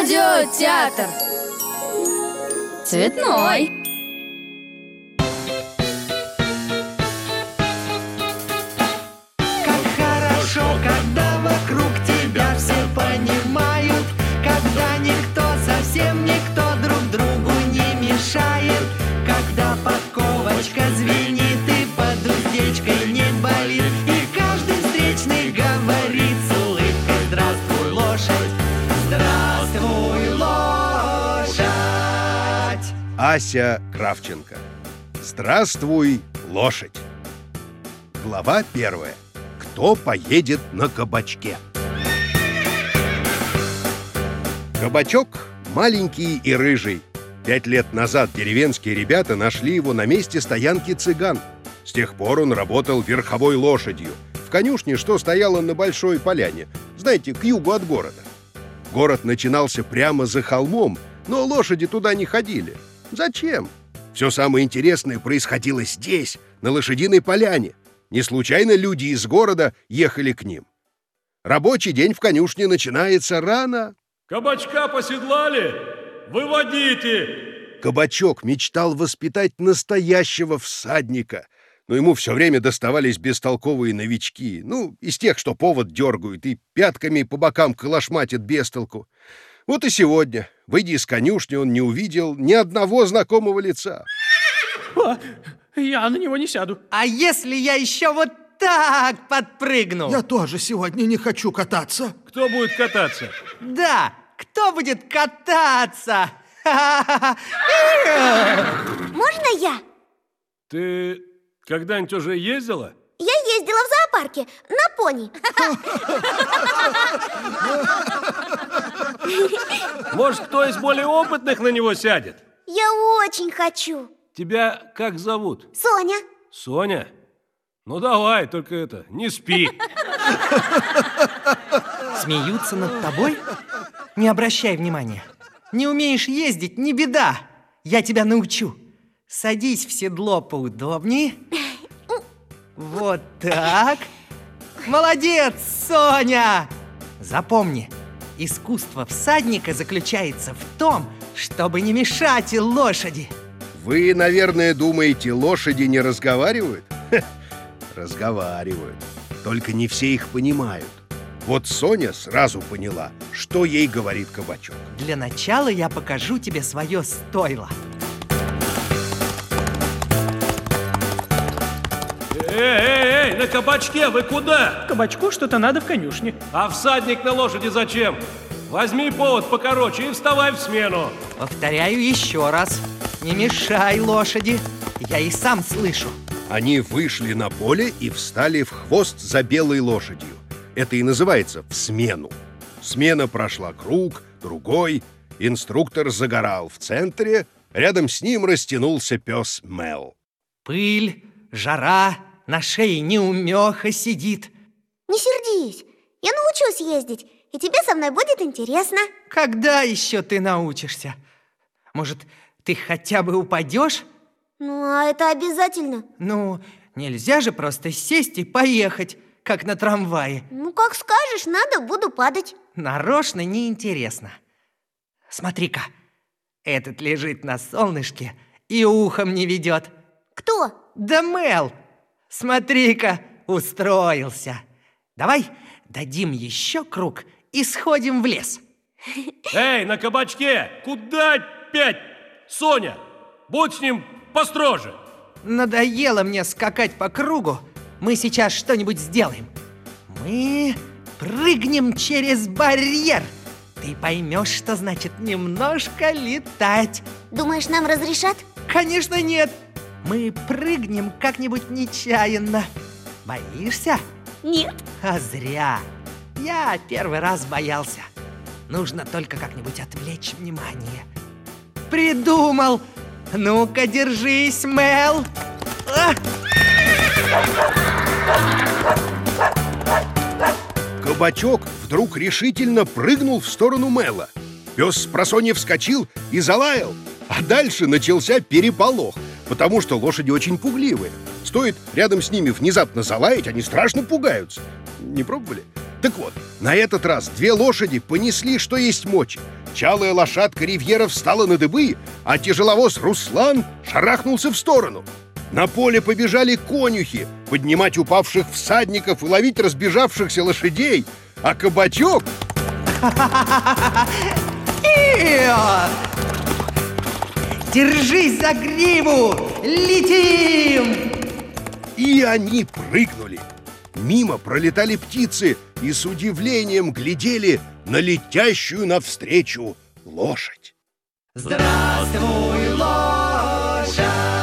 Радиотеатр. Цветной Ася Кравченко. Здравствуй, лошадь. Глава первая. Кто поедет на кабачке? Кабачок маленький и рыжий. Пять лет назад деревенские ребята нашли его на месте стоянки цыган. С тех пор он работал верховой лошадью. В конюшне, что стояла на большой поляне, знаете, к югу от города. Город начинался прямо за холмом, но лошади туда не ходили. Зачем? Все самое интересное происходило здесь, на лошадиной поляне. Не случайно люди из города ехали к ним. Рабочий день в конюшне начинается рано. Кабачка поседлали? Выводите! Кабачок мечтал воспитать настоящего всадника, но ему все время доставались бестолковые новички, ну, из тех, что повод дергают и пятками по бокам калашматят бестолку. Вот и сегодня, выйдя из конюшни, он не увидел ни одного знакомого лица. О, я на него не сяду. А если я еще вот так подпрыгну? Я тоже сегодня не хочу кататься. Кто будет кататься? Да, кто будет кататься? Можно я? Ты когда-нибудь уже ездила? Я ездила в зоопарке на пони. Может, кто из более опытных на него сядет? Я очень хочу. Тебя как зовут? Соня, Соня? Ну давай, только это, не спи. Смеются над тобой? Не обращай внимания. Не умеешь ездить, не беда. Я тебя научу. Садись в седло поудобнее. Вот так. Молодец, Соня! Запомни, искусство всадника заключается в том, чтобы не мешать лошади. Вы, наверное, думаете, лошади не разговаривают? Хе, разговаривают. Только не все их понимают. Вот Соня сразу поняла, что ей говорит кабачок. Для начала я покажу тебе свое стойло. Эй, эй, эй, на кабачке вы куда? Кабачку что-то надо в конюшне. А всадник на лошади зачем? Возьми повод покороче и вставай в смену. Повторяю еще раз. Не мешай лошади. Я и сам слышу. Они вышли на поле и встали в хвост за белой лошадью. Это и называется «в смену». Смена прошла круг, другой. Инструктор загорал в центре. Рядом с ним растянулся пес Мел. Пыль, жара, на шее неумеха сидит. не сердись. Я научусь ездить, и тебе со мной будет интересно. Когда еще ты научишься? Может, ты хотя бы упадешь? Ну, а это обязательно. Ну, нельзя же просто сесть и поехать, как на трамвае. Ну, как скажешь, надо, буду падать. Нарочно неинтересно. Смотри-ка, этот лежит на солнышке и ухом не ведет. Кто? Да Мел! Смотри-ка, устроился. Давай дадим еще круг и сходим в лес. Эй, на кабачке! Куда опять? Соня, будь с ним построже. Надоело мне скакать по кругу. Мы сейчас что-нибудь сделаем. Мы прыгнем через барьер. Ты поймешь, что значит немножко летать. Думаешь, нам разрешат? Конечно, нет. Мы прыгнем как-нибудь нечаянно. Боишься? Нет. А зря. Я первый раз боялся. Нужно только как-нибудь отвлечь внимание. Придумал! Ну-ка, держись, Мел! А! Кабачок вдруг решительно прыгнул в сторону Мела. Пес с просонья вскочил и залаял. А дальше начался переполох, потому что лошади очень пугливые. Стоит рядом с ними внезапно залаять, они страшно пугаются. Не пробовали? Так вот, на этот раз две лошади понесли, что есть мочи. Чалая лошадка Ривьера встала на дыбы, а тяжеловоз Руслан шарахнулся в сторону. На поле побежали конюхи, поднимать упавших всадников и ловить разбежавшихся лошадей, а кабачок Держись за гриву! Летим! И они прыгнули. Мимо пролетали птицы и с удивлением глядели на летящую навстречу лошадь. Здравствуй, лошадь!